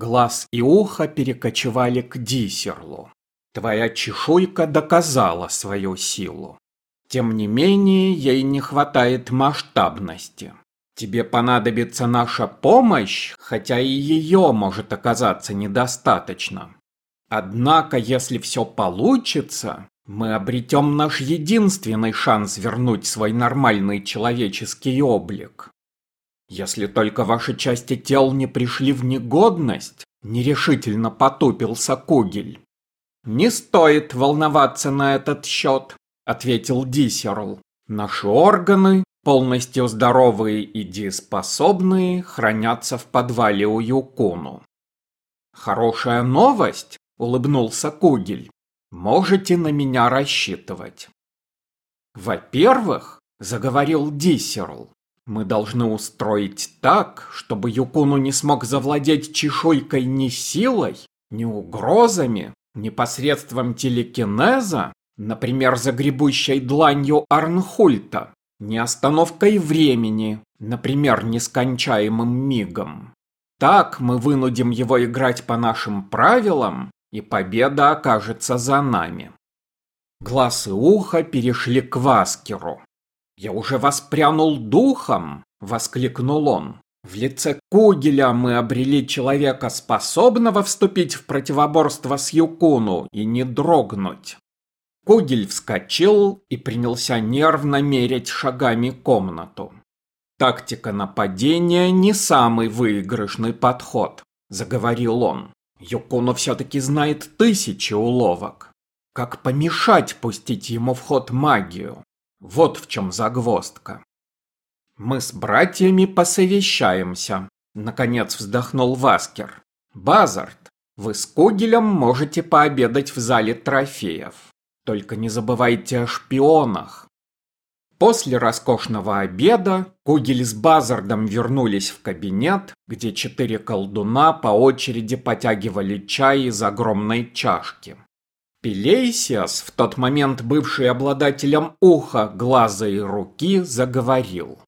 Глаз и ухо перекочевали к Дисерлу. Твоя чешуйка доказала свою силу. Тем не менее, ей не хватает масштабности. Тебе понадобится наша помощь, хотя и ее может оказаться недостаточно. Однако, если все получится, мы обретем наш единственный шанс вернуть свой нормальный человеческий облик. Если только ваши части тел не пришли в негодность, нерешительно потупился Кугель. Не стоит волноваться на этот счет, ответил Дисерл. Наши органы, полностью здоровые и дееспособные, хранятся в подвале у Юкуну. Хорошая новость, улыбнулся Кугель. Можете на меня рассчитывать. Во-первых, заговорил Дисерл, мы должны устроить так, чтобы Юкуну не смог завладеть чешуйкой ни силой, ни угрозами, ни посредством телекинеза, например, загребущей дланью Арнхульта, ни остановкой времени, например, нескончаемым мигом. Так мы вынудим его играть по нашим правилам, и победа окажется за нами. Глаз и ухо перешли к Васкеру. «Я уже воспрянул духом!» — воскликнул он. «В лице Кугеля мы обрели человека, способного вступить в противоборство с Юкуну и не дрогнуть». Кугель вскочил и принялся нервно мерить шагами комнату. «Тактика нападения не самый выигрышный подход», — заговорил он. Юкуну все-таки знает тысячи уловок. Как помешать пустить ему в ход магию? Вот в чем загвоздка. Мы с братьями посовещаемся. Наконец вздохнул Васкер. Базард, вы с Кугелем можете пообедать в зале трофеев. Только не забывайте о шпионах. После роскошного обеда Кугель с Базардом вернулись в кабинет, где четыре колдуна по очереди потягивали чай из огромной чашки. Пелейсиас, в тот момент бывший обладателем уха, глаза и руки, заговорил.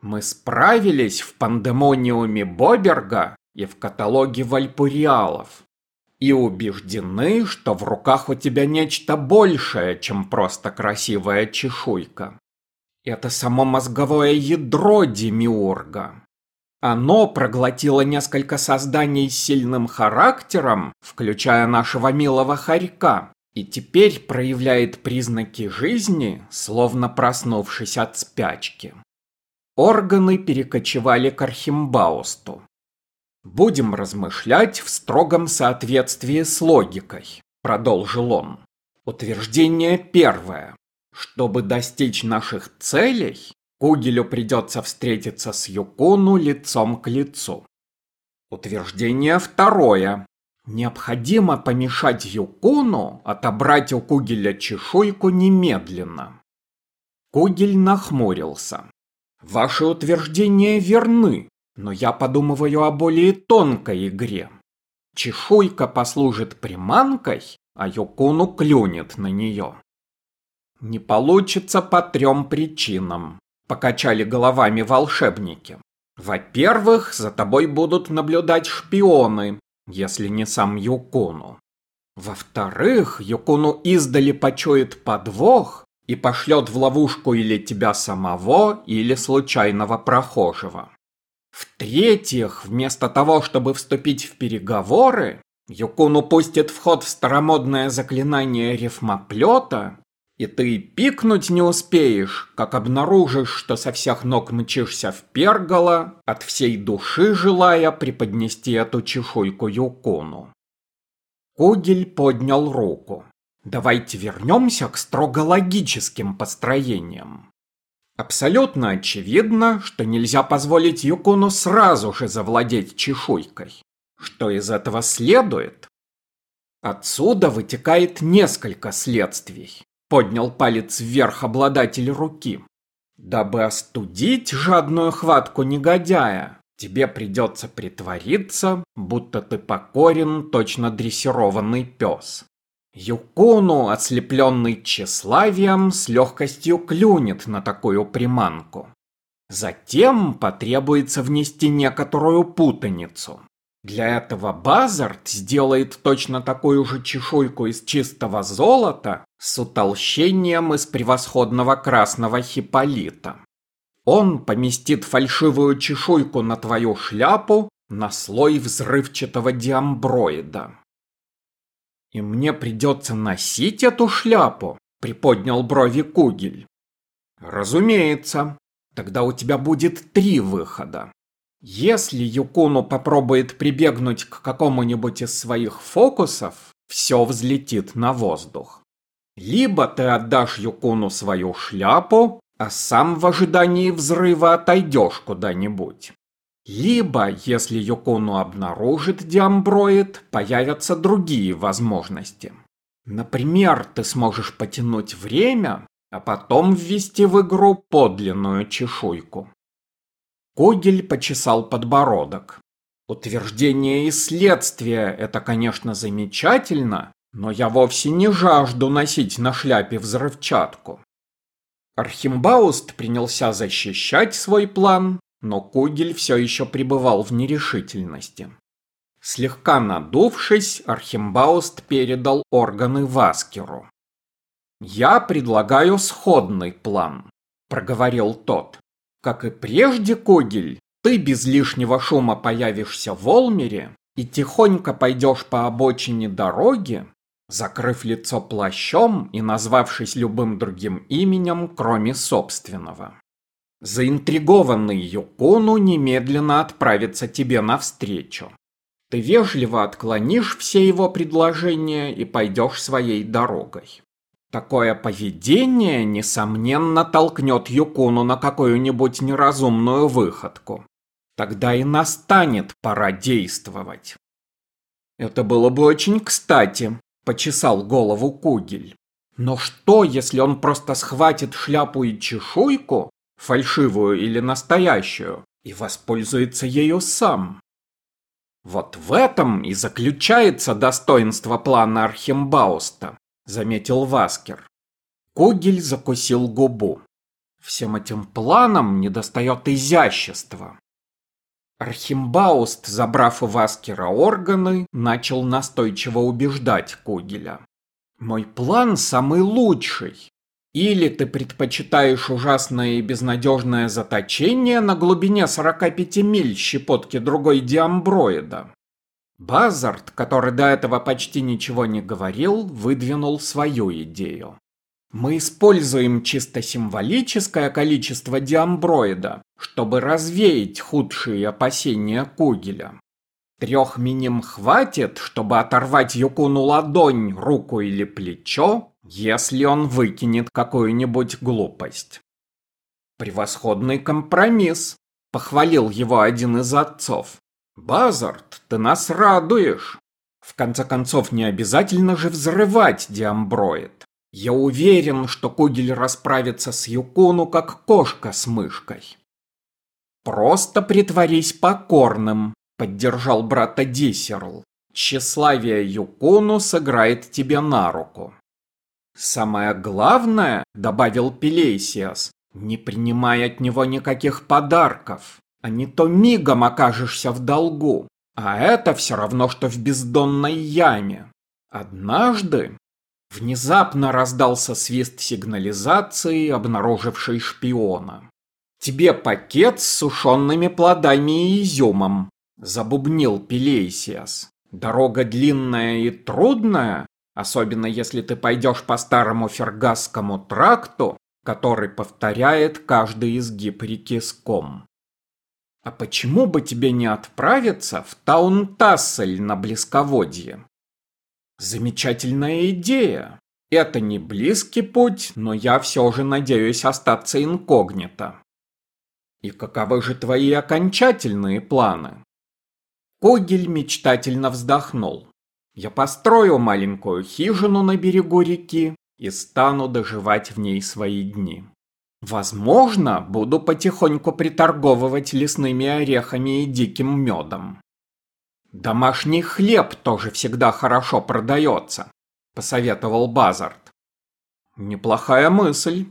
«Мы справились в пандемониуме Боберга и в каталоге вальпуриалов и убеждены, что в руках у тебя нечто большее, чем просто красивая чешуйка. Это само мозговое ядро Демиурга. Оно проглотило несколько созданий с сильным характером, включая нашего милого хорька, и теперь проявляет признаки жизни, словно проснувшись от спячки. Органы перекочевали к Архимбаусту. Будем размышлять в строгом соответствии с логикой, продолжил он. Утверждение первое. Чтобы достичь наших целей, Кугелю придется встретиться с Юкуну лицом к лицу. Утверждение второе. Необходимо помешать Юкуну отобрать у Кугеля чешуйку немедленно. Кугель нахмурился. Ваши утверждения верны, но я подумываю о более тонкой игре. Чешуйка послужит приманкой, а Юкуну клюнет на нее. Не получится по трем причинам, покачали головами волшебники. Во-первых, за тобой будут наблюдать шпионы, если не сам Юкуну. Во-вторых, Юкуну издали почует подвох и пошлет в ловушку или тебя самого, или случайного прохожего. В-третьих, вместо того, чтобы вступить в переговоры, Юкуну пустит в ход старомодное заклинание рифмоплета и ты пикнуть не успеешь, как обнаружишь, что со всех ног мчишься в пергола, от всей души желая преподнести эту чешуйку Юкуну. Кугель поднял руку. Давайте вернемся к строго логическим построениям. Абсолютно очевидно, что нельзя позволить Юкуну сразу же завладеть чешуйкой. Что из этого следует? Отсюда вытекает несколько следствий. Поднял палец вверх обладатель руки. Дабы остудить жадную хватку негодяя, тебе придется притвориться, будто ты покорен, точно дрессированный пес. Юкуну, ослепленный тщеславием, с легкостью клюнет на такую приманку. Затем потребуется внести некоторую путаницу. Для этого Базард сделает точно такую же чешуйку из чистого золота с утолщением из превосходного красного хиполита. Он поместит фальшивую чешуйку на твою шляпу на слой взрывчатого диамброида. «И мне придется носить эту шляпу?» — приподнял брови Кугель. «Разумеется. Тогда у тебя будет три выхода. Если Юкуну попробует прибегнуть к какому-нибудь из своих фокусов, все взлетит на воздух. Либо ты отдашь Юкуну свою шляпу, а сам в ожидании взрыва отойдешь куда-нибудь. Либо, если Юкуну обнаружит диамброид, появятся другие возможности. Например, ты сможешь потянуть время, а потом ввести в игру подлинную чешуйку. Когель почесал подбородок. Утверждение и следствие – это, конечно, замечательно, но я вовсе не жажду носить на шляпе взрывчатку. Архимбауст принялся защищать свой план, но Кугель все еще пребывал в нерешительности. Слегка надувшись, Архимбауст передал органы Васкеру. «Я предлагаю сходный план», — проговорил тот. «Как и прежде, Кугель, ты без лишнего шума появишься в Олмере и тихонько пойдешь по обочине дороги, закрыв лицо плащом и назвавшись любым другим именем, кроме собственного. Заинтригованный Юкону немедленно отправится тебе навстречу. Ты вежливо отклонишь все его предложения и пойдешь своей дорогой. Такое поведение, несомненно, толкнет Юкуну на какую-нибудь неразумную выходку. Тогда и настанет пора действовать. Это было бы очень кстати, почесал голову Кугель. Но что, если он просто схватит шляпу и чешуйку фальшивую или настоящую, и воспользуется ею сам. Вот в этом и заключается достоинство плана Архимбауста, заметил Васкер. Кугель закусил губу. Всем этим планам недостает изящества. Архимбауст, забрав у Васкера органы, начал настойчиво убеждать Кугеля. «Мой план самый лучший. Или ты предпочитаешь ужасное и безнадежное заточение на глубине 45 миль щепотки другой диамброида? Базард, который до этого почти ничего не говорил, выдвинул свою идею. Мы используем чисто символическое количество диамброида, чтобы развеять худшие опасения Кугеля. Трех миним хватит, чтобы оторвать Юкуну ладонь, руку или плечо, если он выкинет какую-нибудь глупость. Превосходный компромисс, похвалил его один из отцов. Базард, ты нас радуешь. В конце концов, не обязательно же взрывать диамброид. Я уверен, что Кугель расправится с Юкуну, как кошка с мышкой. Просто притворись покорным, поддержал брата Дисерл. Тщеславие Юкуну сыграет тебе на руку. «Самое главное», — добавил Пелейсиас, — «не принимай от него никаких подарков, а не то мигом окажешься в долгу, а это все равно, что в бездонной яме. Однажды внезапно раздался свист сигнализации, обнаружившей шпиона. «Тебе пакет с сушеными плодами и изюмом», — забубнил Пелейсиас. «Дорога длинная и трудная, Особенно если ты пойдешь по старому фергасскому тракту, который повторяет каждый изгиб реки Ском. А почему бы тебе не отправиться в Таун-Тассель на близководье? Замечательная идея. Это не близкий путь, но я все же надеюсь остаться инкогнито. И каковы же твои окончательные планы? Когель мечтательно вздохнул. Я построю маленькую хижину на берегу реки и стану доживать в ней свои дни. Возможно, буду потихоньку приторговывать лесными орехами и диким медом. Домашний хлеб тоже всегда хорошо продается, посоветовал Базард. Неплохая мысль.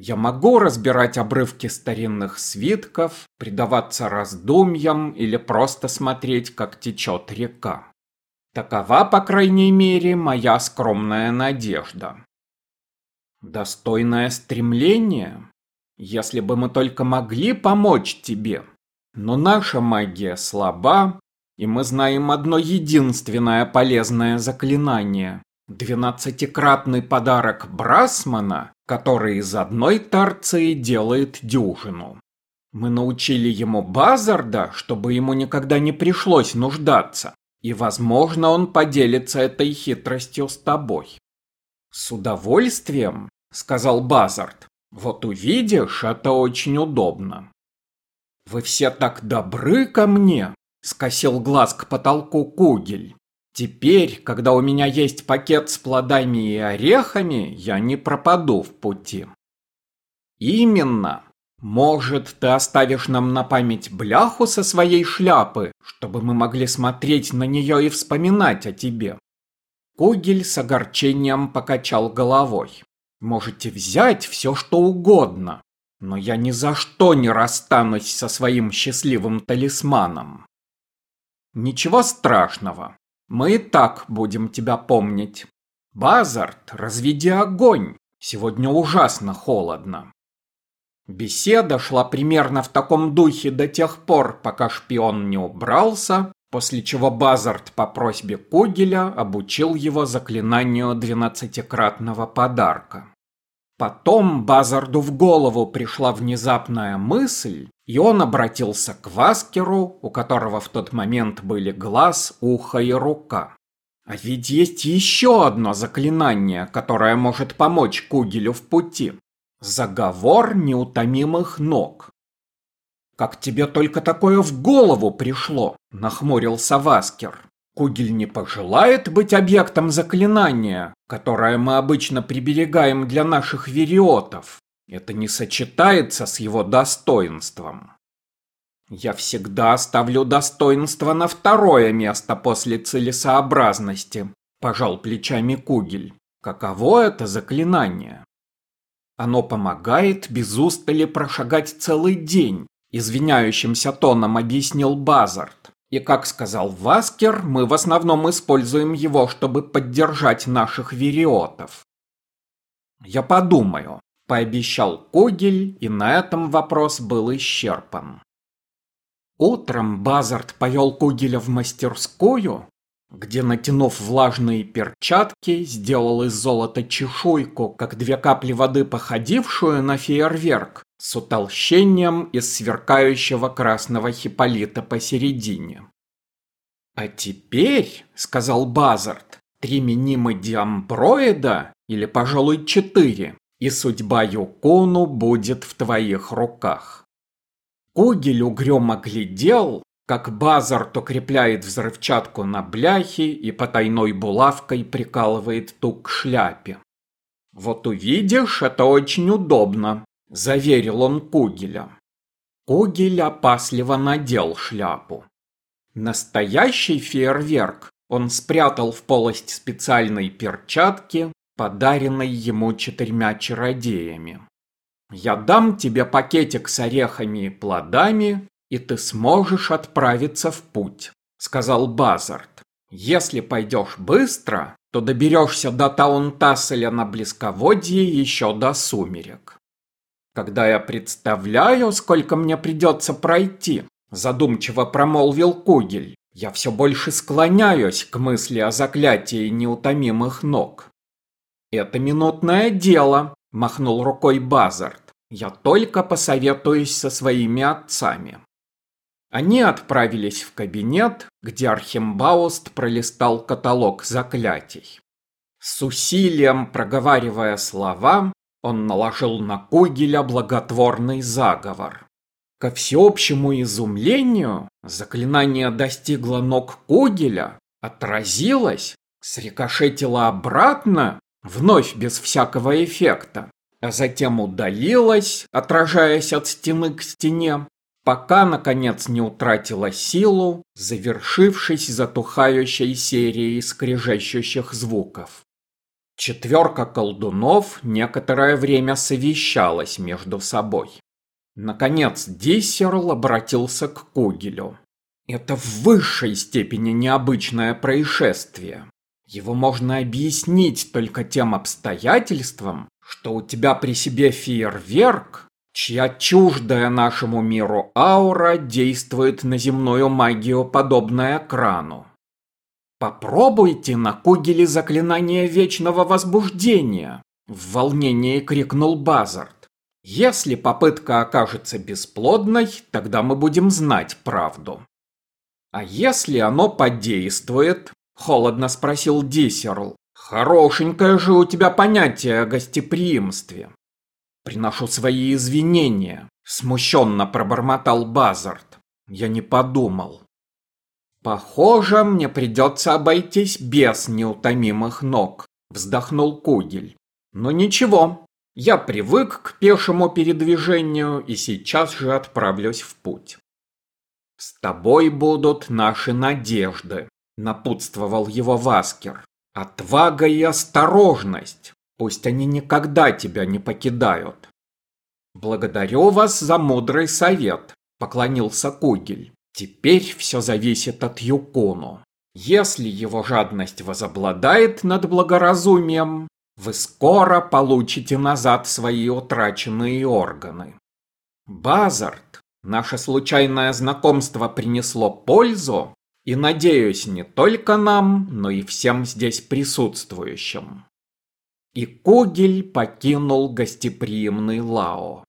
Я могу разбирать обрывки старинных свитков, предаваться раздумьям или просто смотреть, как течет река. Такова, по крайней мере, моя скромная надежда. Достойное стремление? Если бы мы только могли помочь тебе. Но наша магия слаба, и мы знаем одно единственное полезное заклинание. Двенадцатикратный подарок Брасмана, который из одной тарции делает дюжину. Мы научили ему Базарда, чтобы ему никогда не пришлось нуждаться, и, возможно, он поделится этой хитростью с тобой. С удовольствием, сказал Базард. Вот увидишь, это очень удобно. Вы все так добры ко мне, скосил глаз к потолку Кугель. Теперь, когда у меня есть пакет с плодами и орехами, я не пропаду в пути. Именно. Может, ты оставишь нам на память бляху со своей шляпы, чтобы мы могли смотреть на нее и вспоминать о тебе? Кугель с огорчением покачал головой. Можете взять все, что угодно, но я ни за что не расстанусь со своим счастливым талисманом. Ничего страшного, мы и так будем тебя помнить. Базард, разведи огонь, сегодня ужасно холодно. Беседа шла примерно в таком духе до тех пор, пока шпион не убрался, после чего Базард по просьбе Кугеля обучил его заклинанию двенадцатикратного подарка. Потом Базарду в голову пришла внезапная мысль, и он обратился к Васкеру, у которого в тот момент были глаз, ухо и рука. А ведь есть еще одно заклинание, которое может помочь Кугелю в пути. Заговор неутомимых ног. «Как тебе только такое в голову пришло?» – нахмурился Васкер. «Кугель не пожелает быть объектом заклинания, которое мы обычно приберегаем для наших вериотов. Это не сочетается с его достоинством». «Я всегда оставлю достоинство на второе место после целесообразности», – пожал плечами Кугель. «Каково это заклинание?» Оно помогает без устали прошагать целый день, извиняющимся тоном объяснил Базард. И как сказал Васкер, мы в основном используем его, чтобы поддержать наших вериотов. Я подумаю, пообещал Когель, и на этом вопрос был исчерпан. Утром Базард повел Кугеля в мастерскую, где, натянув влажные перчатки, сделал из золота чешуйку, как две капли воды, походившую на фейерверк, с утолщением из сверкающего красного хиполита посередине. «А теперь, — сказал Базард, — три минимы диамброида, или, пожалуй, четыре, и судьба Юкону будет в твоих руках». Кугель угрюмо глядел, как Базард укрепляет взрывчатку на бляхе и потайной булавкой прикалывает ту к шляпе. «Вот увидишь, это очень удобно», – заверил он Кугеля. Кугель опасливо надел шляпу. Настоящий фейерверк он спрятал в полость специальной перчатки, подаренной ему четырьмя чародеями. «Я дам тебе пакетик с орехами и плодами, и ты сможешь отправиться в путь», — сказал Базард. «Если пойдешь быстро, то доберешься до Таунтасселя на близководье еще до сумерек». «Когда я представляю, сколько мне придется пройти», — задумчиво промолвил Кугель, «я все больше склоняюсь к мысли о заклятии неутомимых ног». «Это минутное дело», — махнул рукой Базард. «Я только посоветуюсь со своими отцами». Они отправились в кабинет, где Архимбауст пролистал каталог заклятий. С усилием проговаривая слова, он наложил на Кугеля благотворный заговор. Ко всеобщему изумлению, заклинание достигло ног Кугеля, отразилось, срикошетило обратно, вновь без всякого эффекта, а затем удалилось, отражаясь от стены к стене, пока, наконец, не утратила силу, завершившись затухающей серией скрежещущих звуков. Четверка колдунов некоторое время совещалась между собой. Наконец Диссерл обратился к Кугелю. Это в высшей степени необычное происшествие. Его можно объяснить только тем обстоятельством, что у тебя при себе фейерверк, чья чуждая нашему миру аура действует на земную магию, подобная экрану. Попробуйте на Кугеле заклинание вечного возбуждения, в волнении крикнул Базард. Если попытка окажется бесплодной, тогда мы будем знать правду. А если оно подействует? Холодно спросил Диссерл. Хорошенькое же у тебя понятие о гостеприимстве. Приношу свои извинения, смущенно пробормотал Базард. Я не подумал. Похоже, мне придется обойтись без неутомимых ног, вздохнул Кугель. Но ничего, я привык к пешему передвижению и сейчас же отправлюсь в путь. «С тобой будут наши надежды», — напутствовал его Васкер. «Отвага и осторожность. Пусть они никогда тебя не покидают». «Благодарю вас за мудрый совет», — поклонился Кугель. «Теперь все зависит от Юкону. Если его жадность возобладает над благоразумием, вы скоро получите назад свои утраченные органы. Базард, Наше случайное знакомство принесло пользу, и, надеюсь, не только нам, но и всем здесь присутствующим. И Кугель покинул гостеприимный Лао.